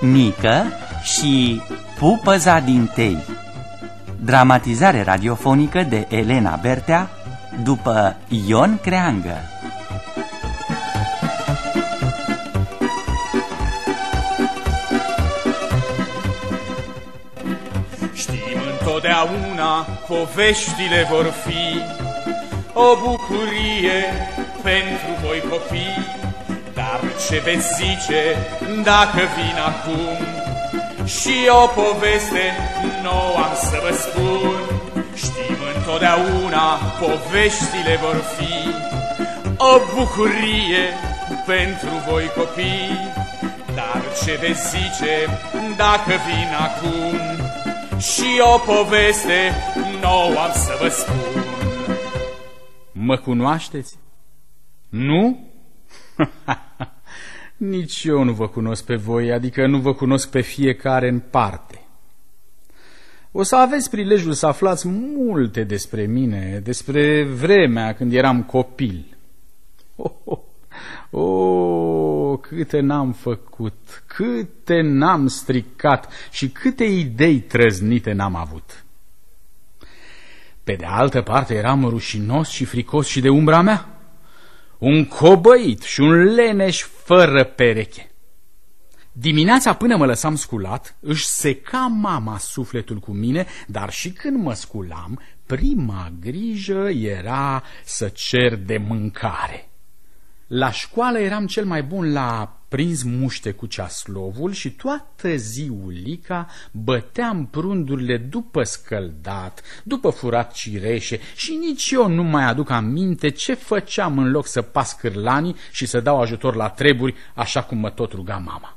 Mică și Pupăza din Tei Dramatizare radiofonică de Elena Bertea după Ion Creangă întotdeauna poveștile vor fi O bucurie pentru voi copii. Dar ce veți zice dacă vin acum? Și o poveste nouă am să vă spun. Știm întotdeauna poveștile vor fi O bucurie pentru voi copii. Dar ce veți zice dacă vin acum Și o poveste nouă am să vă spun Mă cunoașteți? Nu? Nici eu nu vă cunosc pe voi, adică nu vă cunosc pe fiecare în parte. O să aveți prilejul să aflați multe despre mine, despre vremea când eram copil. Oh, oh, oh, câte n-am făcut, câte n-am stricat și câte idei trăznite n-am avut. Pe de altă parte eram rușinos și fricos și de umbra mea un cobăit și un leneș fără pereche. Dimineața până mă lăsam sculat, își seca mama sufletul cu mine, dar și când mă sculam, prima grijă era să cer de mâncare. La școală eram cel mai bun la prins muște cu ceaslovul și toată ziulica băteam prundurile după scăldat, după furat cireșe și nici eu nu mai aduc aminte ce făceam în loc să pas cârlanii și să dau ajutor la treburi, așa cum mă tot ruga mama.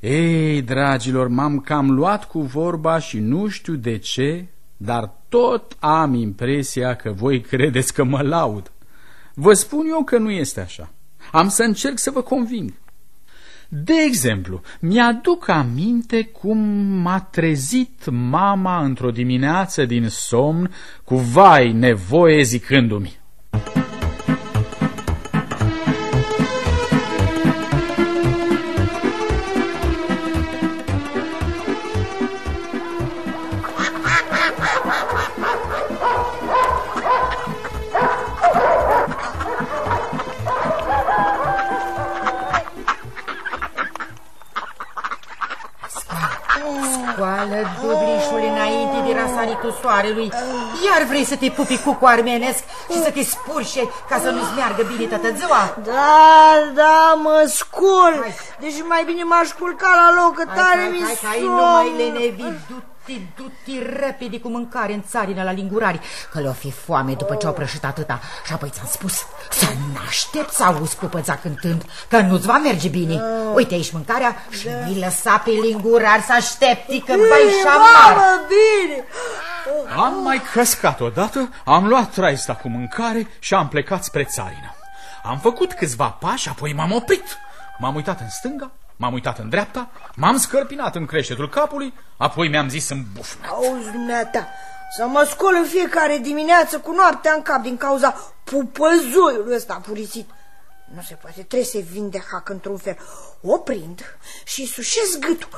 Ei, dragilor, m-am cam luat cu vorba și nu știu de ce, dar tot am impresia că voi credeți că mă laud. Vă spun eu că nu este așa. Am să încerc să vă conving. De exemplu, mi-aduc aminte cum m-a trezit mama într-o dimineață din somn cu vai nevoie zicându-mi. Soarelui Iar vrei să te pupi cu cu armenesc Și să te spurșe ca să nu-ți meargă bine toată ziua? Da, da, mă scol Deci mai bine m-aș culca la loc, că tare mi Hai, hai, nu mai lenevi, du-te, du-te repede cu mâncare în țarină la lingurari Că le-o fi foame după ce au prășit atâta Și apoi ți-am spus să n-aștept să auzi pupăța cântând Că nu-ți va merge bine Uite aici mâncarea și mi lăsa pe lingurari să aștepti că bai șamar Mamă, bine Am mai căscat odată, am luat traista cu mâncare și am plecat spre țarină. Am făcut câțiva pași, apoi m-am oprit. M-am uitat în stânga, m-am uitat în dreapta, m-am scărpinat în creștetul capului, apoi mi-am zis în bufnet. Auzi, dumneata, să mă scol în fiecare dimineață cu noaptea în cap din cauza pupăzoiului ăsta purisit. Nu se poate, trebuie să vin de hac într-un fel. O prind și sușesc gâtul.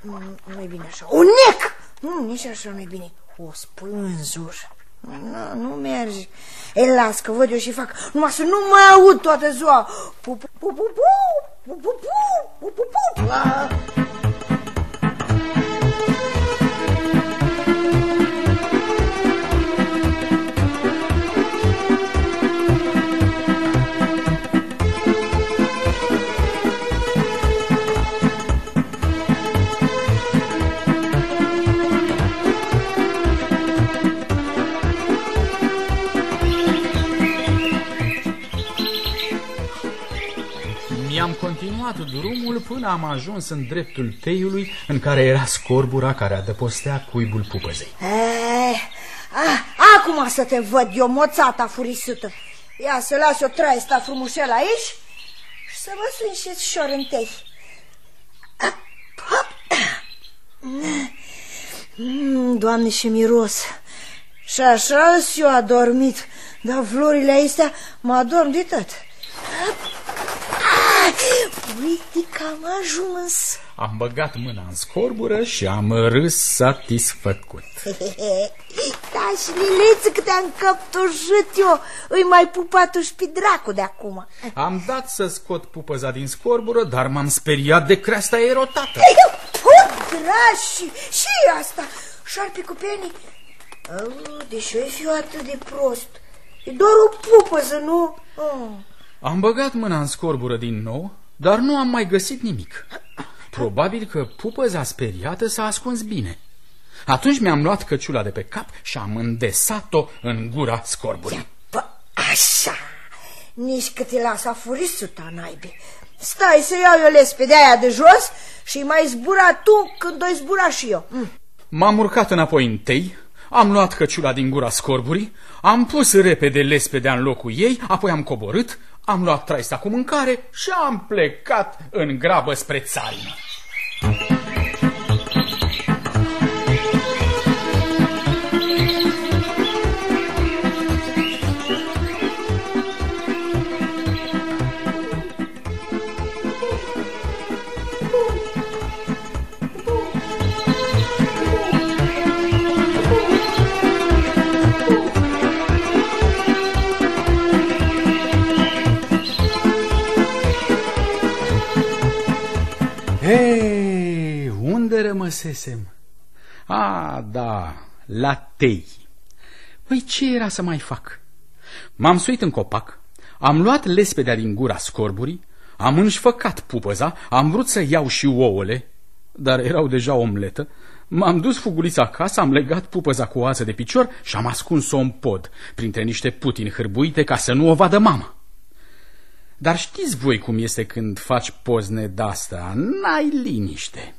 Nu, nu e bine așa. O nec! Nu, nici așa nu e bine. O spânzur. Nu, nu merge. E, las că văd eu și fac. Numai să nu mai aud toată ziua. Pu, pu, pu, pu, Pupu, pupu, pupu. Mi-am continuat drumul până am ajuns în dreptul teiului în care era scorbura care adăpostea cuibul pupăzei. Eh, ah, acum să te văd eu, moțata furisută. Ia să las o traie sta frumușel aici Să mă sun și șor întâi. Mm, Doamne, și miros. Și așa eu adormit, dar florile astea mă adorm de tot. Uite că am ajuns. Am băgat mâna în scorbură și am râs satisfăcut. da, și Lileță, că te-am căptușit eu, îi mai pupat și pe dracu de acum. Am dat să scot pupăza din scorbură, dar m-am speriat de creasta erotată. Put, dragi, și asta, șarpe cu penii. Oh, deși eu fiu atât de prost. E doar o pupăză, nu? Oh. Am băgat mâna în scorbură din nou, dar nu am mai găsit nimic. Probabil că pupăza speriată s-a ascuns bine. Atunci mi-am luat căciula de pe cap și am îndesat-o în gura scorburii. Pă, așa, nici că te lasă afurisuta, naibe. Stai să iau eu lespede aia de jos și mai zbura tu când o zbura și eu. Mm. M-am urcat înapoi întâi, am luat căciula din gura scorburii, am pus repede lespedea în locul ei, apoi am coborât, am luat traista cu mâncare și am plecat în grabă spre țarină. Unde rămăsesem? A, da, la tei. Păi ce era să mai fac? M-am suit în copac, am luat lespedea din gura scorburii, am înșfăcat pupăza, am vrut să iau și ouăle, dar erau deja omletă, m-am dus fugulița acasă, am legat pupăza cu o ață de picior și am ascuns-o în pod, printre niște putini hârbuite ca să nu o vadă mama. Dar știți voi cum este când faci pozne de-asta, n-ai liniște.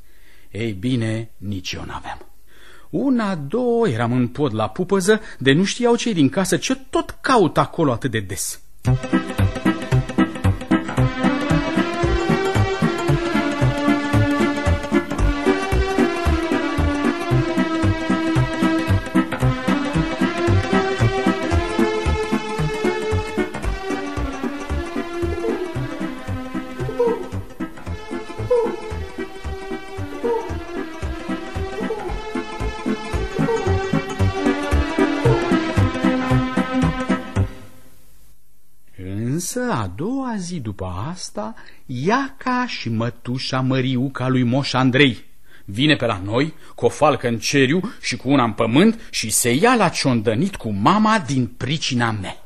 Ei bine, nici eu n-aveam. Una, două, eram în pod la pupăză, de nu știau cei din casă ce tot caut acolo atât de des. Însă, a doua zi după asta, Iaca și mătușa Măriuca lui Moș Andrei vine pe la noi cu o falcă în ceriu și cu una în pământ și se ia la ciondănit cu mama din pricina mea.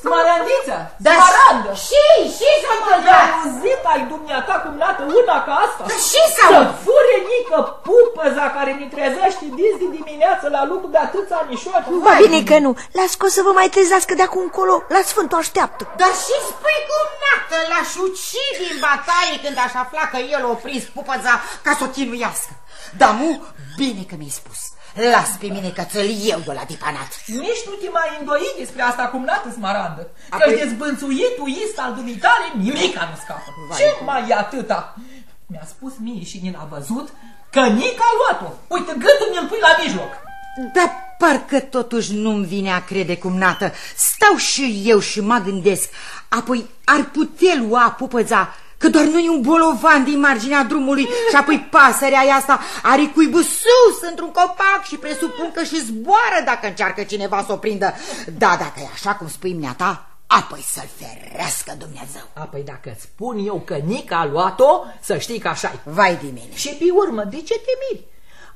Smarandiță! Da, Smarandă! și, și s-a întâmplat. auzit ai dumneata cum nată una ca asta? Da, și s-a Să fure nică pupăza care ne trezește dis din dimineață la lucru de atâția anișori. Ba bine că nu, las că o să vă mai trezească de acum încolo, la Sfântul așteaptă. Dar și spui cum nată l-aș uci din bataie când aș afla că el a prins pupăza ca să o chinuiască. Dar nu, bine că mi-ai spus. Las pe mine că ți-l eu de la dipanat. Nici nu te mai îndoi despre asta cum nată smarandă. Că Apoi- dezbânțuitul ist al dumitale nimica nu scapă. Vai. Ce mai e atâta? Mi-a spus mie și ni l-a văzut că Nica a luat-o. Uite, gândul mi-l pui la mijloc. Dar parcă totuși nu-mi vine a crede cum nată. Stau și eu și mă gândesc. Apoi ar putea lua pupăza Că doar nu e un bolovan din marginea drumului și apoi pasărea aia asta are cuibul sus într-un copac și presupun că și zboară dacă încearcă cineva să o prindă. Da, dacă e așa cum spui ta, apoi să-l ferească Dumnezeu. Apoi dacă îți spun eu că Nica a luat-o, să știi că așa -i. Vai de mine. Și pe urmă, de ce te miri?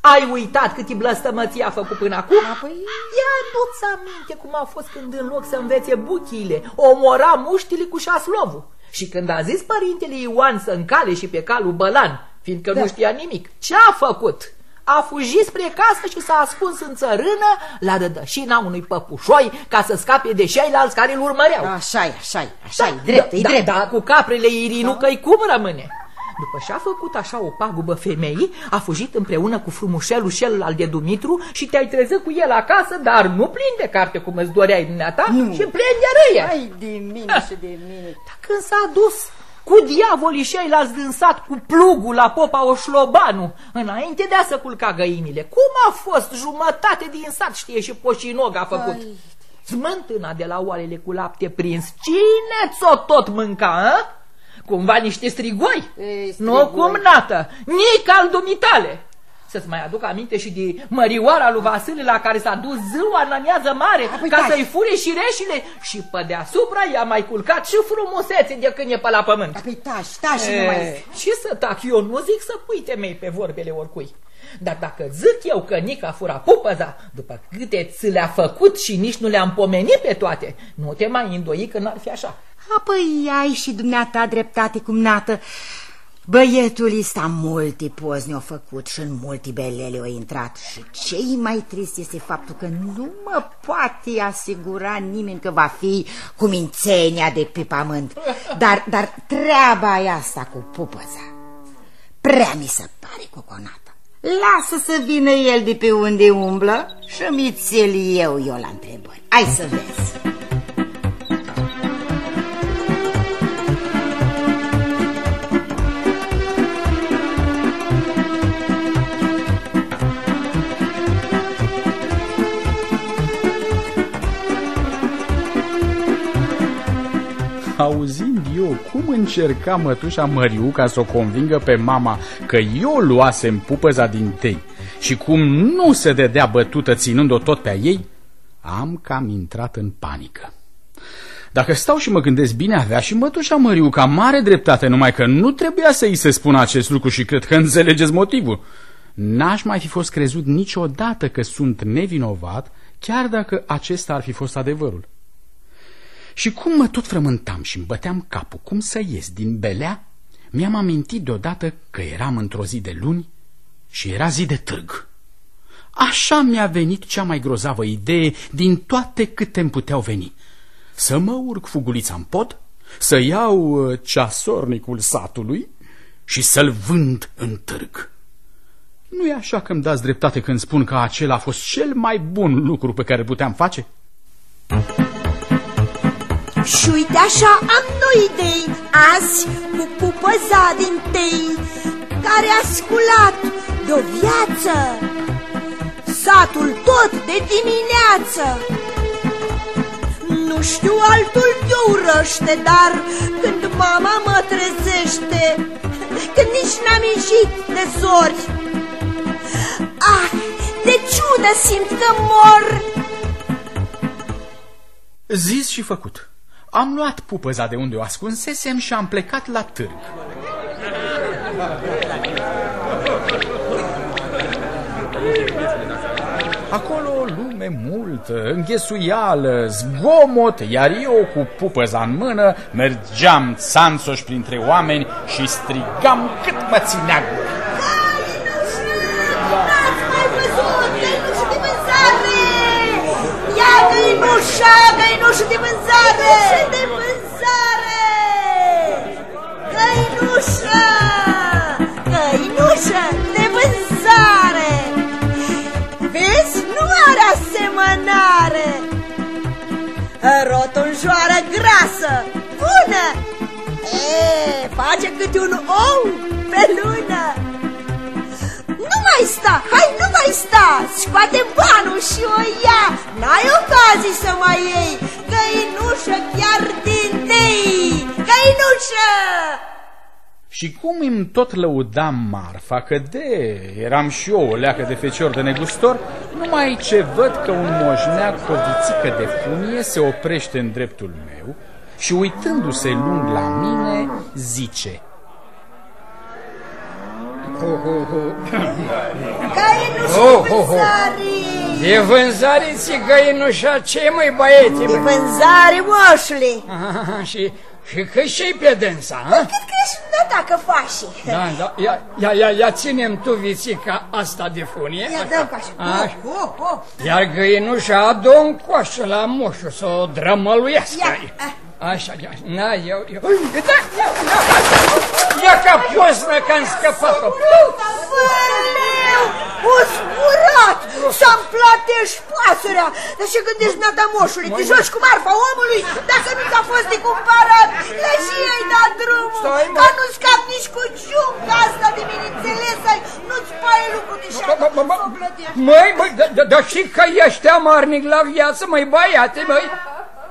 Ai uitat cât blăstămății a făcut până acum? Apoi... Ia nu-ți aminte cum a fost când în loc să învețe buchiile, omora muștile cu șaslovul. Și când a zis părintele Ioan să încale și pe calul Bălan, fiindcă da. nu știa nimic, ce a făcut? A fugit spre casă și s-a ascuns în țărână la rădășina unui păpușoi ca să scape de ceilalți care îl urmăreau. Așa e, așa e, așa e, drept, da, e da, drept. Da, cu caprele Irinu că-i cum rămâne? După ce a făcut așa o pagubă femeii, a fugit împreună cu frumușelul celălalt de Dumitru și te-ai trezit cu el acasă, dar nu plin de carte cum îți doreai dumneata, nu. și plin de râie. Hai de mine și de mine. Dar când s-a dus cu diavolii și ei l-ați dânsat cu plugul la popa Oșlobanu, înainte de a să culca găinile. Cum a fost? Jumătate din sat știe și Poșinog a făcut. Ai. Smântâna de la oalele cu lapte prins, cine ți-o tot mânca, a? Cumva niște strigoi? Ei, strigoi. Nu cum nată, nici al dumitale. Să-ți mai aduc aminte și de mărioara lui Vasile la care s-a dus ziua în amiază mare Apoi ca să-i fure și reșile și pe deasupra i-a mai culcat și frumusețe de când e pe la pământ. Apoi tași, tași e, numai. Ce să tac? Eu nu zic să pui temei pe vorbele oricui. Dar dacă zic eu că Nica fura pupăza, după câte ți le-a făcut și nici nu le-am pomenit pe toate, nu te mai îndoi că n-ar fi așa. Apoi ai și dumneata dreptate cumnată. Băietul ăsta multe pozni au făcut și în multe belele au intrat și cei mai trist este faptul că nu mă poate asigura nimeni că va fi cu mințenia de pe pământ. Dar, dar treaba e asta cu pupăza. Prea mi se pare coconată. Lasă să vină el de pe unde umblă și mi eu eu la întrebări. Hai să vezi. Auzind eu cum încerca mătușa Măriu ca să o convingă pe mama că eu luasem pupăza din tei și cum nu se dădea bătută ținând-o tot pe ei, am cam intrat în panică. Dacă stau și mă gândesc bine, avea și mătușa Măriu ca mare dreptate, numai că nu trebuia să îi se spună acest lucru și cred că înțelegeți motivul. N-aș mai fi fost crezut niciodată că sunt nevinovat, chiar dacă acesta ar fi fost adevărul. Și cum mă tot frământam și îmi băteam capul cum să ies din belea, mi-am amintit deodată că eram într-o zi de luni și era zi de târg. Așa mi-a venit cea mai grozavă idee din toate câte îmi puteau veni. Să mă urc fugulița în pod, să iau uh, ceasornicul satului și să-l vând în târg. Nu e așa că îmi dați dreptate când spun că acela a fost cel mai bun lucru pe care puteam face? Și uite așa am noi idei azi cu pupăza din tei care a sculat de o viață satul tot de dimineață. Nu știu altul de urăște, dar când mama mă trezește, când nici n-am ieșit de zori, ah, de ciudă simt că mor. Zis și făcut. Am luat pupăza de unde o ascunsesem și am plecat la târg. Acolo lume multă, înghesuială, zgomot, iar eu cu pupăza în mână mergeam țanțoși printre oameni și strigam cât mă ținea Găinușa, găinușă de vânzare! de vânzare! Găinușa! Găinușă de vânzare! Vezi, nu are asemănare! Rotunjoară grasă, bună! E, face câte un ou pe lună! Nu mai sta, hai, nu mai sta, scoate banul și o ia, n-ai ocazii să mai iei, găinușă chiar din tei, găinușă! Și cum îmi tot lăudam marfa că de eram și eu o leacă de fecior de negustor, numai ce văd că un moșneac cu o vițică de funie se oprește în dreptul meu și uitându-se lung la mine zice Ho, ho, ho. Găinușa oh, oh, De vânzare țigăinușa ce mai băieți? De vânzare, moșule. și, și că și pe dânsa, ha? Cât crezi da, dacă faci? Da, da, ia, ia, ia, ia ținem tu vițica asta de funie. Ia dă așa. așa. Oh, oh, oh. Iar găinușa adu în coașă la moșul să o drămăluiască. Ia. Așa, ia, na, eu, eu. Da, ia, ia. Ia ca poznă că am scăpat-o. O zburat! Să-mi plătești șpasărea! Dar ce gândești, mi-a dat moșului? Te joci cu marfa omului? Dacă nu ți-a fost de cumpărat, lăși ei da drumul! Ca nu scap nici cu ciunga asta de mine, înțeles ai? Nu-ți pare lucru de așa. Măi, măi, dar și că ești amarnic la viață, măi, băiate, măi?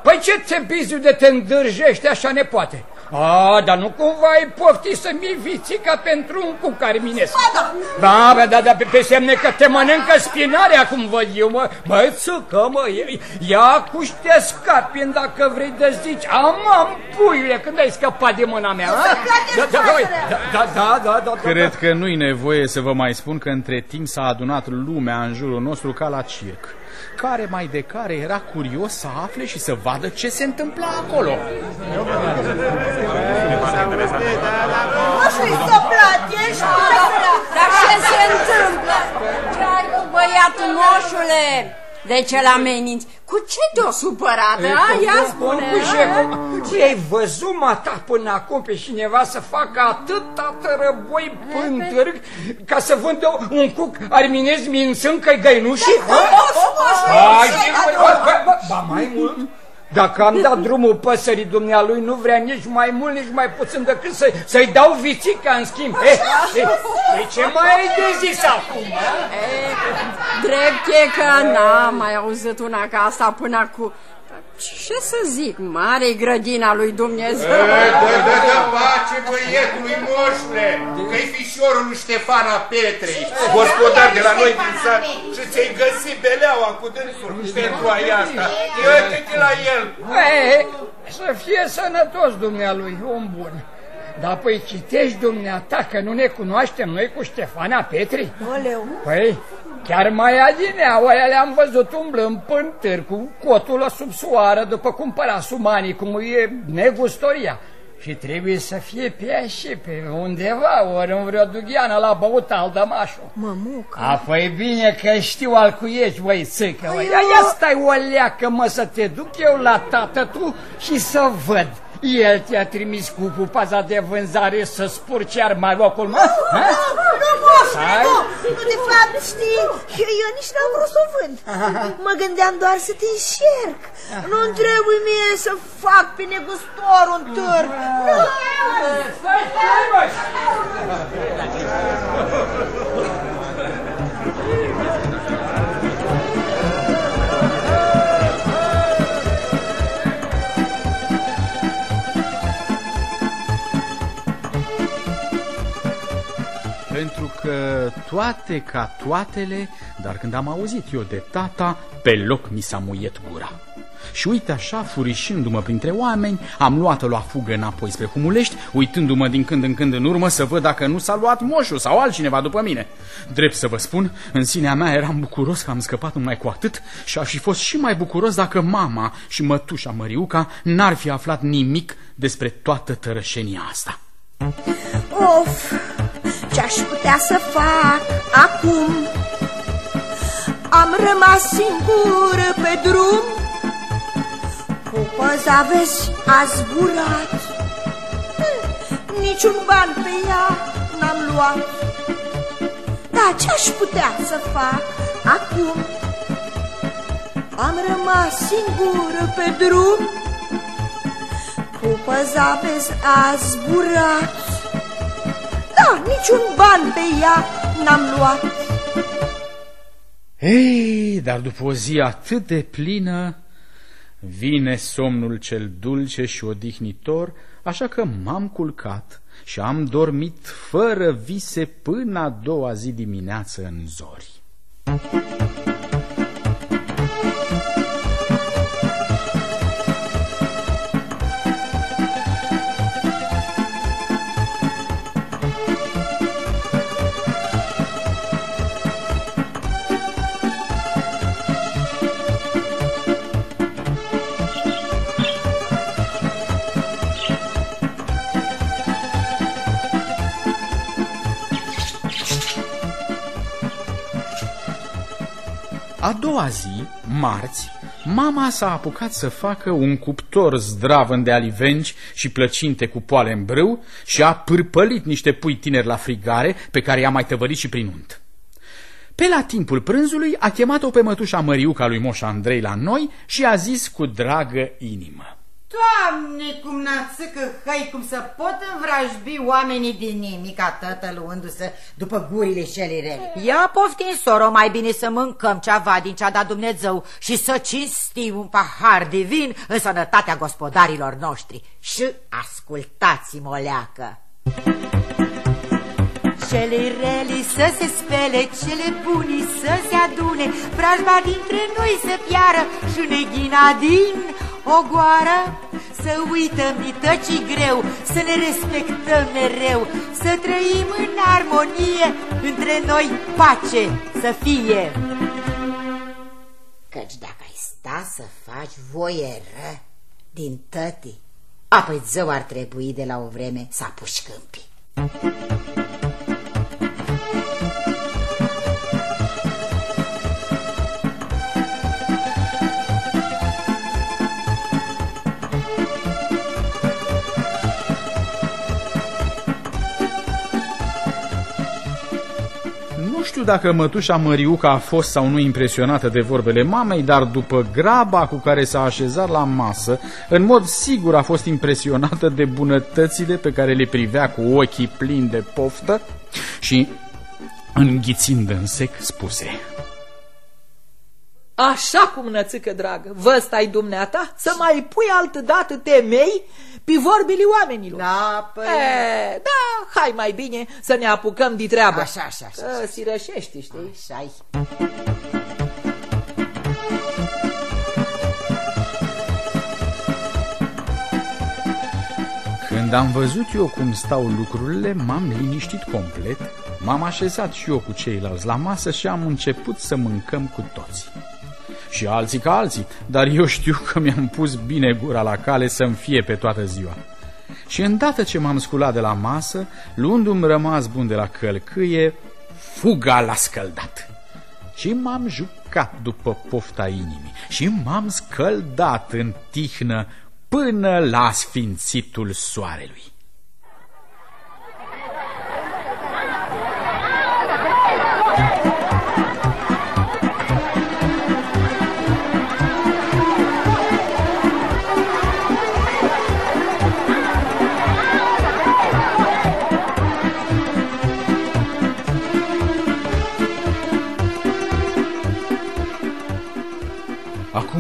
Păi ce te biziu de te îndârjești așa nepoate? A, dar nu cumva ai pofti să-mi iei vițica pentru un cuc arminesc. Ba da. Da, bă, da, da, pe, pe semne că te mănâncă spinarea, cum văd eu, mă. Băi, țucă, mă, ia cu te scapi, dacă vrei de zici. Am, am, puiule, când ai scăpat de mâna mea, a? Da, da, da, da, da, da, da, Cred că nu-i nevoie să vă mai spun că între timp s-a adunat lumea în jurul nostru ca la circ care mai de care era curios să afle și să vadă ce se întâmpla acolo. Dar ce se întâmplă? Ce ai cu băiatul moșule? De ce l ameninți? Cu ce te-o supărat? A, ia spune. Cu ce ai văzut mata până acum pe cineva să facă atâta tărăboi pântârg ca să vândă un cuc arminez mințând că-i găinușii? Ba mai mult, dacă am dat drumul păsării dumnealui, nu vrea nici mai mult, nici mai puțin decât să, să-i dau vițica în schimb. E, e, e, ce mai ai de zis acum? E, drept e că n-am mai auzit una ca asta până acum. Ce să zic, mare grădina lui Dumnezeu. Dă, dă, dă, dă pace băietului moșule, că-i fișorul lui Ștefana Petrei, gospodar de la noi din sat, și ți-ai găsit beleaua cu dânsul pentru aia asta. Iată-te la el. E, să fie sănătos dumnealui, om bun. Dar păi citești dumneata că nu ne cunoaștem noi cu Ștefana Petri? Oleu. Păi, chiar mai adinea, oia le-am văzut umblând pântâr cu cotul la sub soară după cumpăra sumanii, cum e negustoria. Și trebuie să fie pe așa, pe undeva, ori în vreo dugheană la băut al dămașul. Mămucă. A, păi bine că știu al cu ești, băi, țâcă, băi. Ia stai o leacă, mă, să te duc eu la tată tu și să văd. El te-a trimis cu pupaza de vânzare să spurci armarocul, mă? Nu, nu, moșule, nu, nu, de fapt, știi, eu, eu nici n-am vrut să o vând. Mă gândeam doar să te înșerc. Nu-mi trebuie mie să fac pe negustor un târg. Nu. Stai, stai, că toate ca toatele, dar când am auzit eu de tata, pe loc mi s-a muiet gura. Și uite așa, furișindu-mă printre oameni, am luat-o la fugă înapoi spre Humulești, uitându-mă din când în când în urmă să văd dacă nu s-a luat moșul sau altcineva după mine. Drept să vă spun, în sinea mea eram bucuros că am scăpat numai cu atât și aș fi fost și mai bucuros dacă mama și mătușa Măriuca n-ar fi aflat nimic despre toată tărășenia asta. Of, ce-aș putea să fac acum? Am rămas singur pe drum. Cu păza vezi a zburat. Niciun ban pe ea n-am luat. Dar ce-aș putea să fac acum? Am rămas singur pe drum. Cu păza vezi a zburat Da, niciun ban pe ea n-am luat Ei, dar după o zi atât de plină, vine somnul cel dulce și odihnitor, așa că m-am culcat și am dormit fără vise până a doua zi dimineață în zori. A doua zi, marți, mama s-a apucat să facă un cuptor zdravăn de alivenci și plăcinte cu poale în brâu și a pârpălit niște pui tineri la frigare pe care i-a mai tăvărit și prin unt. Pe la timpul prânzului a chemat-o pe mătușa Măriuca lui Moș Andrei la noi și a zis cu dragă inimă. Doamne, cum națâcă, hai, cum să pot învrajbi oamenii din nimica tătăluându-se după gurile cele rele. Ia poftim, soro, mai bine să mâncăm ceva din ce-a dat Dumnezeu și să cinstim un pahar de vin în sănătatea gospodarilor noștri. Și ascultați-mă, leacă. Cele rele să se spele, cele buni să se adune, vrajba dintre noi să piară și neghina din ogoară. Să uităm dităcii greu, să ne respectăm mereu, să trăim în armonie, între noi pace să fie. Căci dacă ai sta să faci voie ră din tăti, apoi zău ar trebui de la o vreme să apuci câmpii. Știu dacă mătușa Măriuca a fost sau nu impresionată de vorbele mamei, dar după graba cu care s-a așezat la masă, în mod sigur a fost impresionată de bunătățile pe care le privea cu ochii plini de poftă și, înghițind în sec, spuse... Așa cum, nățică dragă, vă stai dumneata să mai pui altă dată temei pe vorbile oamenilor. Da, păi... E, da, hai mai bine să ne apucăm de treabă. Așa, așa, așa, Să așa. sirășești, știi? Așa-i. Când am văzut eu cum stau lucrurile, m-am liniștit complet, m-am așezat și eu cu ceilalți la masă și am început să mâncăm cu toții. Și alții ca alții, dar eu știu că mi-am pus bine gura la cale să-mi fie pe toată ziua. Și îndată ce m-am sculat de la masă, luându-mi rămas bun de la călcâie, fuga la scăldat. Și m-am jucat după pofta inimii și m-am scăldat în tihnă până la sfințitul soarelui.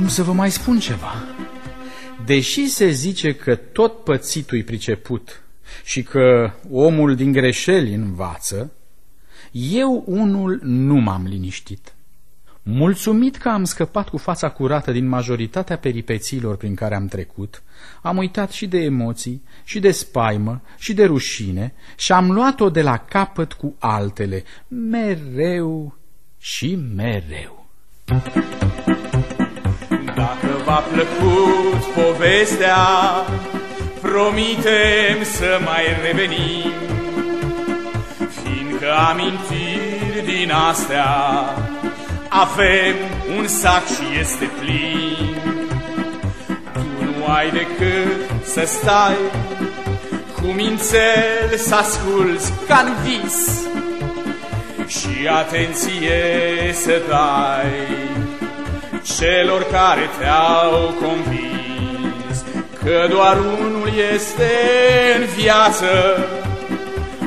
Acum să vă mai spun ceva. Deși se zice că tot pățitul e priceput și că omul din greșeli învață, eu unul nu m-am liniștit. Mulțumit că am scăpat cu fața curată din majoritatea peripețiilor prin care am trecut, am uitat și de emoții, și de spaimă, și de rușine și am luat-o de la capăt cu altele, mereu și mereu. Dacă v-a plăcut povestea, promitem să mai revenim, fiindcă amintiri din astea avem un sac și este plin. Tu nu ai decât să stai cu mințel să asculți ca în vis. Și atenție să dai celor care te-au convins că doar unul este în viață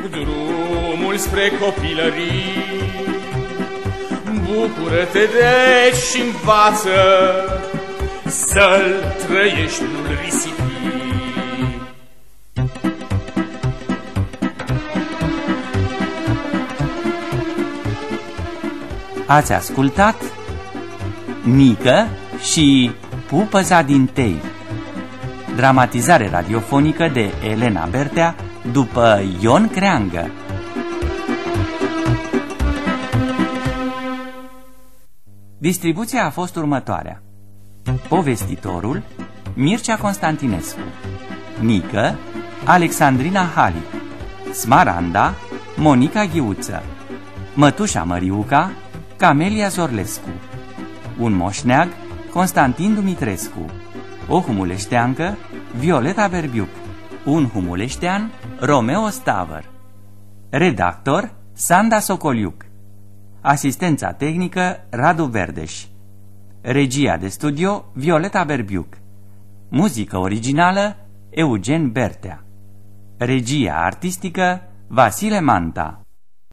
drumul spre copilării. Bucură-te deci și învață să-l trăiești, nu-l risipi. Ați ascultat Mică și Pupăza din Tei. Dramatizare radiofonică de Elena Bertea după Ion Creangă. Distribuția a fost următoarea. Povestitorul Mircea Constantinescu. Mică Alexandrina Hali. Smaranda Monica Ghiuță. Mătușa Măriuca Camelia Zorlescu Un moșneag Constantin Dumitrescu. O humuleșteancă, Violeta Berbiuc Un humuleștean, Romeo Stavăr Redactor, Sanda Socoliuc. Asistența tehnică, Radu Verdeș. Regia de studio, Violeta Berbiuc Muzică originală, Eugen Bertea. Regia artistică, Vasile Manta